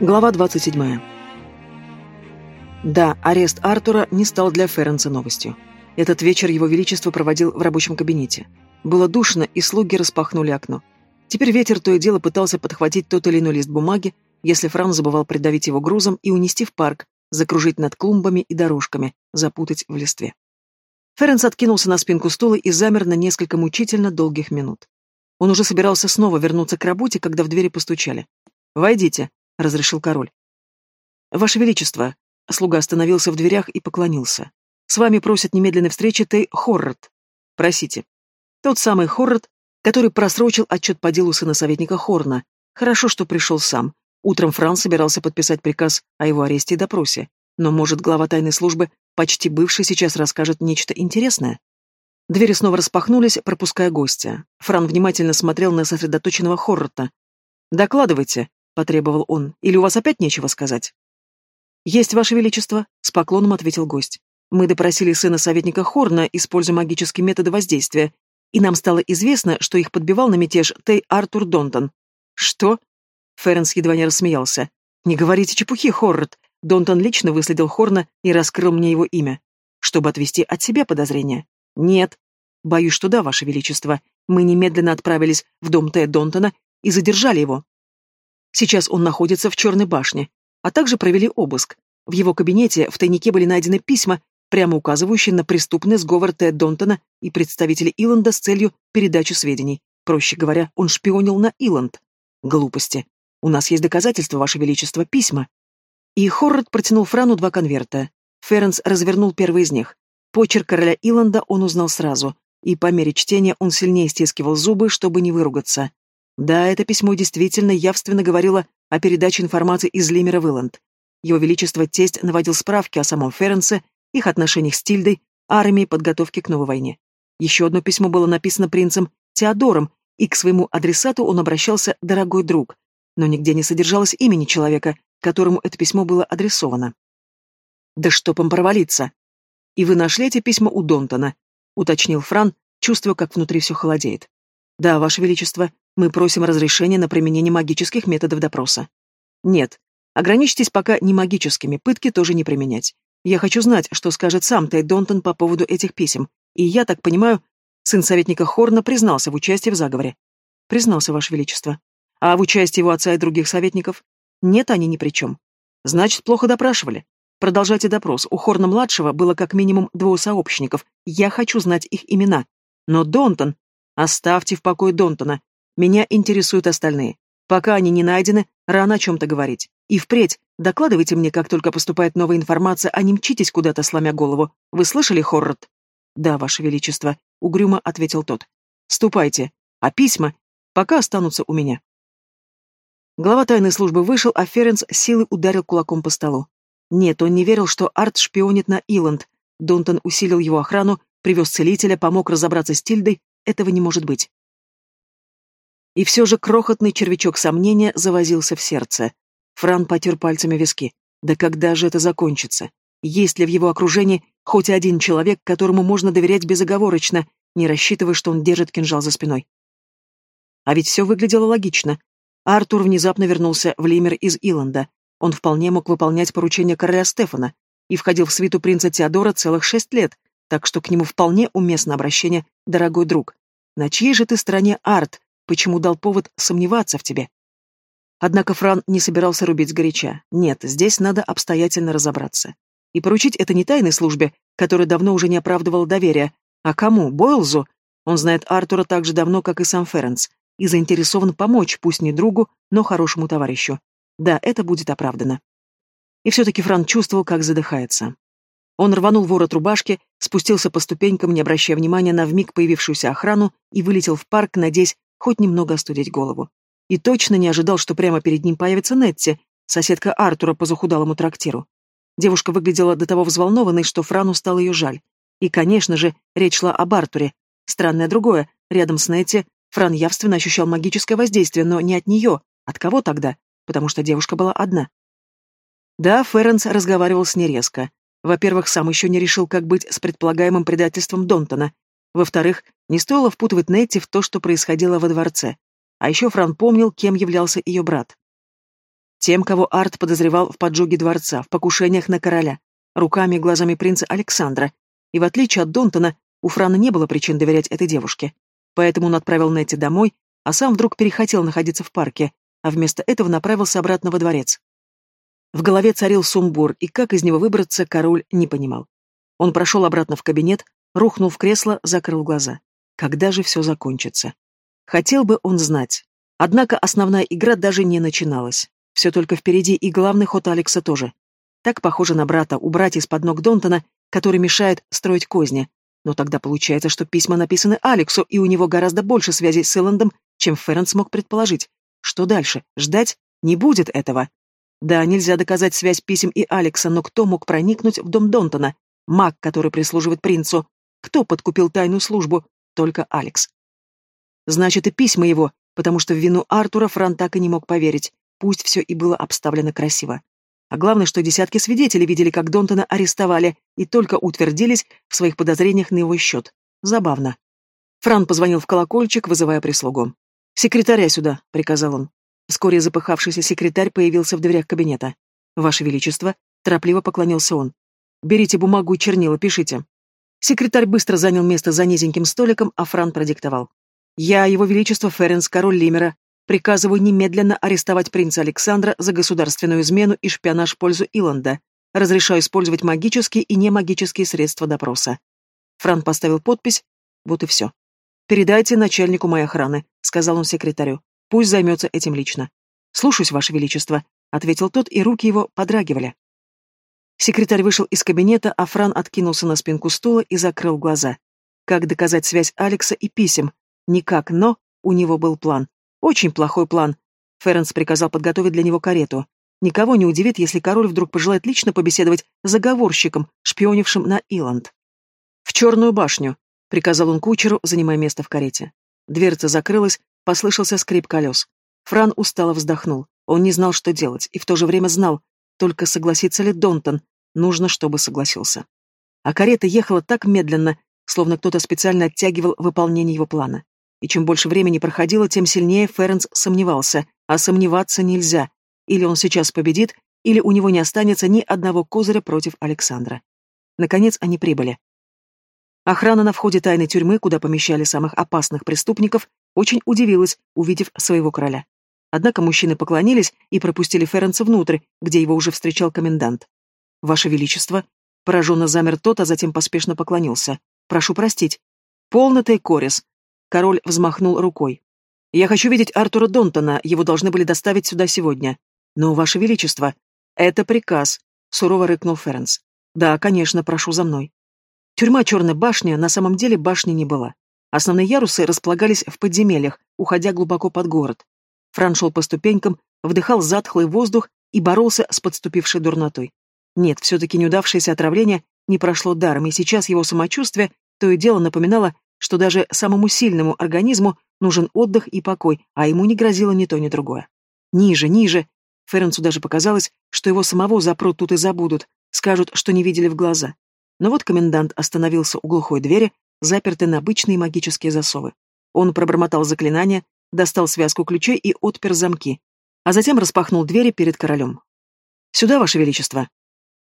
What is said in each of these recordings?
Глава 27. Да, арест Артура не стал для Ференса новостью. Этот вечер его величество проводил в рабочем кабинете. Было душно, и слуги распахнули окно. Теперь ветер то и дело пытался подхватить тот или иной лист бумаги, если Франц забывал придавить его грузом и унести в парк, закружить над клумбами и дорожками, запутать в листве. Ференс откинулся на спинку стула и замер на несколько мучительно долгих минут. Он уже собирался снова вернуться к работе, когда в двери постучали. «Войдите», — разрешил король. «Ваше Величество», — слуга остановился в дверях и поклонился. «С вами просят немедленной встречи Тей Хоррот. Просите». Тот самый Хоррот, который просрочил отчет по делу сына советника Хорна. Хорошо, что пришел сам. Утром Франц собирался подписать приказ о его аресте и допросе. Но, может, глава тайной службы, почти бывший, сейчас расскажет нечто интересное? Двери снова распахнулись, пропуская гостя. Фран внимательно смотрел на сосредоточенного Хоррота. «Докладывайте», — потребовал он. «Или у вас опять нечего сказать?» «Есть, Ваше Величество», — с поклоном ответил гость. «Мы допросили сына советника Хорна, используя магические методы воздействия, и нам стало известно, что их подбивал на мятеж Тей Артур Донтон». «Что?» Ференс едва не рассмеялся. «Не говорите чепухи, Хоррот. Донтон лично выследил Хорна и раскрыл мне его имя, чтобы отвести от себя подозрения». «Нет». «Боюсь, что да, Ваше Величество. Мы немедленно отправились в дом Т. Донтона и задержали его. Сейчас он находится в Черной башне, а также провели обыск. В его кабинете в тайнике были найдены письма, прямо указывающие на преступный сговор Т. Донтона и представителей Иланда с целью передачи сведений. Проще говоря, он шпионил на Иланд. Глупости. У нас есть доказательства, Ваше Величество, письма. И Хоррот протянул Франу два конверта. Ференс развернул первый из них. Почерк короля Иланда он узнал сразу, и по мере чтения он сильнее стискивал зубы, чтобы не выругаться. Да, это письмо действительно явственно говорило о передаче информации из Лимера в Иланд. Его Величество тесть наводил справки о самом Ференсе, их отношениях с Тильдой, армией, подготовке к новой войне. Еще одно письмо было написано принцем Теодором, и к своему адресату он обращался «дорогой друг», но нигде не содержалось имени человека, которому это письмо было адресовано. «Да чтоб им провалиться!» «И вы нашли эти письма у Донтона», — уточнил Фран, чувствуя, как внутри все холодеет. «Да, Ваше Величество, мы просим разрешения на применение магических методов допроса. Нет, ограничьтесь пока не магическими, пытки тоже не применять. Я хочу знать, что скажет сам Тейт Донтон по поводу этих писем. И я так понимаю, сын советника Хорна признался в участии в заговоре. Признался, Ваше Величество. А в участии его отца и других советников? Нет, они ни при чем. Значит, плохо допрашивали. Продолжайте допрос. У Хорна-младшего было как минимум двое сообщников. Я хочу знать их имена. Но Донтон... Оставьте в покое Донтона. Меня интересуют остальные. Пока они не найдены, рано о чем-то говорить. И впредь, докладывайте мне, как только поступает новая информация, а не мчитесь куда-то, сломя голову. Вы слышали, Хоррот? Да, Ваше Величество, угрюмо ответил тот. Ступайте. А письма пока останутся у меня. Глава тайной службы вышел, а Ференс силой ударил кулаком по столу. Нет, он не верил, что Арт шпионит на Иланд. Донтон усилил его охрану, привез целителя, помог разобраться с Тильдой. Этого не может быть. И все же крохотный червячок сомнения завозился в сердце. Фран потер пальцами виски. Да когда же это закончится? Есть ли в его окружении хоть один человек, которому можно доверять безоговорочно, не рассчитывая, что он держит кинжал за спиной? А ведь все выглядело логично. Артур внезапно вернулся в Лимер из Иланда. Он вполне мог выполнять поручения короля Стефана и входил в свиту принца Теодора целых шесть лет, так что к нему вполне уместно обращение «дорогой друг». На чьей же ты стороне, Арт, Почему дал повод сомневаться в тебе? Однако Фран не собирался рубить сгоряча. Нет, здесь надо обстоятельно разобраться. И поручить это не тайной службе, которая давно уже не оправдывала доверия. А кому? Бойлзу? Он знает Артура так же давно, как и сам Ференс, и заинтересован помочь, пусть не другу, но хорошему товарищу. Да, это будет оправдано. И все-таки Фран чувствовал, как задыхается. Он рванул ворот рубашки, спустился по ступенькам, не обращая внимания на вмиг появившуюся охрану, и вылетел в парк, надеясь хоть немного остудить голову. И точно не ожидал, что прямо перед ним появится Нетти, соседка Артура по захудалому трактиру. Девушка выглядела до того взволнованной, что Франу стало ее жаль. И, конечно же, речь шла об Артуре. Странное другое, рядом с Нетти Фран явственно ощущал магическое воздействие, но не от нее. От кого тогда? Потому что девушка была одна. Да, Ференс разговаривал с ней резко. Во-первых, сам еще не решил, как быть с предполагаемым предательством Донтона. Во-вторых, не стоило впутывать Нетти в то, что происходило во дворце. А еще Фран помнил, кем являлся ее брат. Тем, кого Арт подозревал в поджоге дворца, в покушениях на короля, руками и глазами принца Александра. И в отличие от Донтона, у Франа не было причин доверять этой девушке. Поэтому он отправил Нетти домой, а сам вдруг перехотел находиться в парке, а вместо этого направился обратно во дворец. В голове царил сумбур, и как из него выбраться, король не понимал. Он прошел обратно в кабинет, рухнул в кресло, закрыл глаза. Когда же все закончится? Хотел бы он знать. Однако основная игра даже не начиналась. Все только впереди, и главный ход Алекса тоже. Так похоже на брата, убрать из-под ног Донтона, который мешает строить козни. Но тогда получается, что письма написаны Алексу, и у него гораздо больше связей с Эллендом, чем Ференс мог предположить. Что дальше? Ждать? Не будет этого. Да, нельзя доказать связь писем и Алекса, но кто мог проникнуть в дом Донтона? Маг, который прислуживает принцу. Кто подкупил тайную службу? Только Алекс. Значит, и письма его, потому что в вину Артура Фран так и не мог поверить, пусть все и было обставлено красиво. А главное, что десятки свидетелей видели, как Донтона арестовали, и только утвердились в своих подозрениях на его счет. Забавно. Фран позвонил в колокольчик, вызывая прислугу. «Секретаря сюда», — приказал он. Вскоре запыхавшийся секретарь появился в дверях кабинета. «Ваше Величество», — торопливо поклонился он. «Берите бумагу и чернила, пишите». Секретарь быстро занял место за низеньким столиком, а Фран продиктовал. «Я, Его Величество Ференс, король Лимера, приказываю немедленно арестовать принца Александра за государственную измену и шпионаж в пользу Иланда. Разрешаю использовать магические и немагические средства допроса». Фран поставил подпись, вот и все. «Передайте начальнику моей охраны», — сказал он секретарю. «Пусть займется этим лично». «Слушаюсь, Ваше Величество», — ответил тот, и руки его подрагивали. Секретарь вышел из кабинета, а Фран откинулся на спинку стула и закрыл глаза. Как доказать связь Алекса и писем? Никак, но у него был план. Очень плохой план. Ференс приказал подготовить для него карету. Никого не удивит, если король вдруг пожелает лично побеседовать с заговорщиком, шпионившим на Иланд. «В черную башню», — приказал он кучеру, занимая место в карете. Дверца закрылась, послышался скрип колес. Фран устало вздохнул. Он не знал, что делать, и в то же время знал, только согласится ли Донтон? Нужно, чтобы согласился. А карета ехала так медленно, словно кто-то специально оттягивал выполнение его плана. И чем больше времени проходило, тем сильнее Ференс сомневался, а сомневаться нельзя. Или он сейчас победит, или у него не останется ни одного козыря против Александра. Наконец они прибыли. Охрана на входе тайной тюрьмы, куда помещали самых опасных преступников, очень удивилась, увидев своего короля. Однако мужчины поклонились и пропустили Ференца внутрь, где его уже встречал комендант. «Ваше Величество!» Пораженно замер тот, а затем поспешно поклонился. «Прошу простить». «Полнотый корис!» Король взмахнул рукой. «Я хочу видеть Артура Донтона, его должны были доставить сюда сегодня. Но, Ваше Величество, это приказ», — сурово рыкнул Ференс. «Да, конечно, прошу за мной». Тюрьма Черной башни на самом деле башни не была. Основные ярусы располагались в подземельях, уходя глубоко под город. Фран шел по ступенькам, вдыхал затхлый воздух и боролся с подступившей дурнотой. Нет, все-таки неудавшееся отравление не прошло даром, и сейчас его самочувствие то и дело напоминало, что даже самому сильному организму нужен отдых и покой, а ему не грозило ни то, ни другое. Ниже, ниже. Ференцу даже показалось, что его самого запрут тут и забудут, скажут, что не видели в глаза. Но вот комендант остановился у глухой двери, запертой на обычные магические засовы. Он пробормотал заклинание, достал связку ключей и отпер замки, а затем распахнул двери перед королем. «Сюда, Ваше Величество!»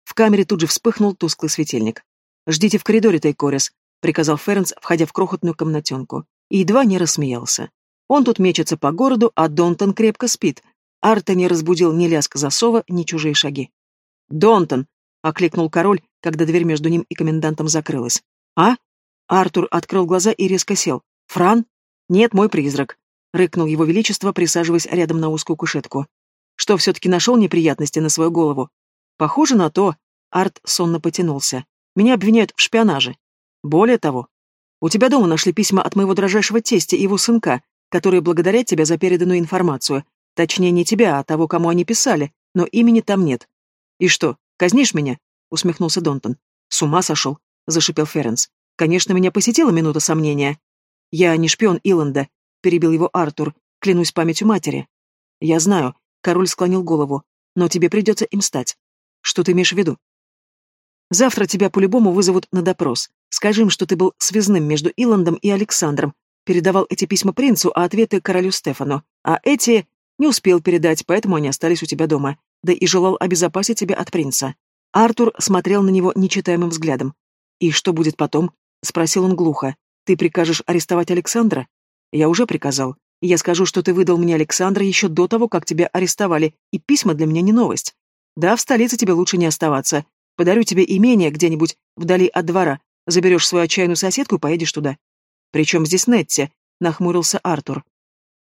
В камере тут же вспыхнул тусклый светильник. «Ждите в коридоре, Тайкорис», — приказал Ференс, входя в крохотную комнатенку, и едва не рассмеялся. Он тут мечется по городу, а Донтон крепко спит. Арта не разбудил ни лязг засова, ни чужие шаги. «Донтон!» — окликнул король, когда дверь между ним и комендантом закрылась. «А?» Артур открыл глаза и резко сел. «Фран?» «Нет, мой призрак. — рыкнул его величество, присаживаясь рядом на узкую кушетку. «Что, все-таки нашел неприятности на свою голову?» «Похоже на то», — Арт сонно потянулся. «Меня обвиняют в шпионаже. Более того, у тебя дома нашли письма от моего дрожайшего тестя и его сынка, которые благодарят тебя за переданную информацию. Точнее, не тебя, а того, кому они писали, но имени там нет. И что, казнишь меня?» — усмехнулся Донтон. «С ума сошел», — зашипел Ференс. «Конечно, меня посетила минута сомнения. Я не шпион Иланда, — перебил его Артур, — клянусь памятью матери. «Я знаю», — король склонил голову, — «но тебе придется им стать. Что ты имеешь в виду?» «Завтра тебя по-любому вызовут на допрос. Скажи им, что ты был связным между Иландом и Александром, передавал эти письма принцу, а ответы королю Стефану. А эти... Не успел передать, поэтому они остались у тебя дома. Да и желал обезопасить тебя от принца. Артур смотрел на него нечитаемым взглядом. «И что будет потом?» — спросил он глухо. «Ты прикажешь арестовать Александра?» «Я уже приказал. Я скажу, что ты выдал мне Александра еще до того, как тебя арестовали, и письма для меня не новость. Да, в столице тебе лучше не оставаться. Подарю тебе имение где-нибудь вдали от двора. Заберешь свою отчаянную соседку и поедешь туда. Причем здесь Нетти? Нахмурился Артур.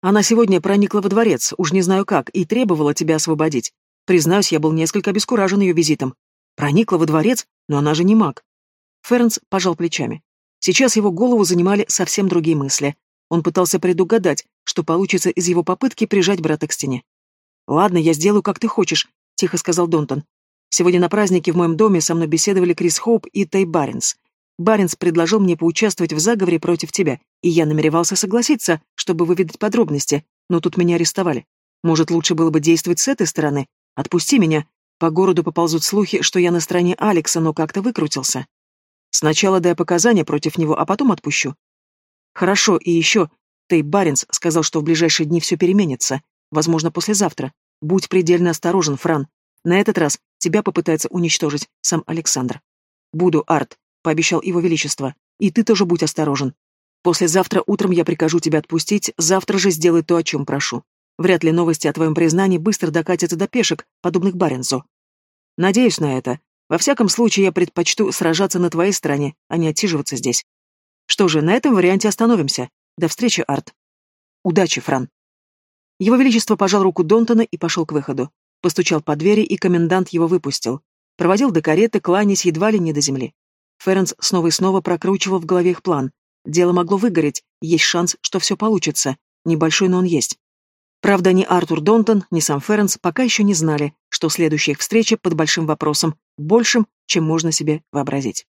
Она сегодня проникла во дворец, уж не знаю как, и требовала тебя освободить. Признаюсь, я был несколько обескуражен ее визитом. Проникла во дворец, но она же не маг. Фернс пожал плечами. Сейчас его голову занимали совсем другие мысли. Он пытался предугадать, что получится из его попытки прижать брата к стене. «Ладно, я сделаю, как ты хочешь», — тихо сказал Донтон. «Сегодня на празднике в моем доме со мной беседовали Крис Хоуп и Тэй Баринс. Баринс предложил мне поучаствовать в заговоре против тебя, и я намеревался согласиться, чтобы выведать подробности, но тут меня арестовали. Может, лучше было бы действовать с этой стороны? Отпусти меня. По городу поползут слухи, что я на стороне Алекса, но как-то выкрутился. Сначала дай показания против него, а потом отпущу. Хорошо, и еще. Ты, Баринс, сказал, что в ближайшие дни все переменится. Возможно, послезавтра. Будь предельно осторожен, Фран. На этот раз тебя попытается уничтожить сам Александр. Буду, Арт. — пообещал его величество. «И ты тоже будь осторожен. Послезавтра утром я прикажу тебя отпустить, завтра же сделай то, о чем прошу. Вряд ли новости о твоем признании быстро докатятся до пешек, подобных Баренцу. Надеюсь на это. Во всяком случае, я предпочту сражаться на твоей стороне, а не отсиживаться здесь. Что же, на этом варианте остановимся. До встречи, Арт. Удачи, Фран. Его Величество пожал руку Донтона и пошел к выходу. Постучал по двери, и комендант его выпустил. Проводил до кареты, кланясь едва ли не до земли. Ференс снова и снова прокручивал в голове их план. Дело могло выгореть, есть шанс, что все получится. Небольшой, но он есть. Правда, ни Артур Донтон, ни сам Ференс пока еще не знали, что следующая их встреча под большим вопросом, большим, чем можно себе вообразить.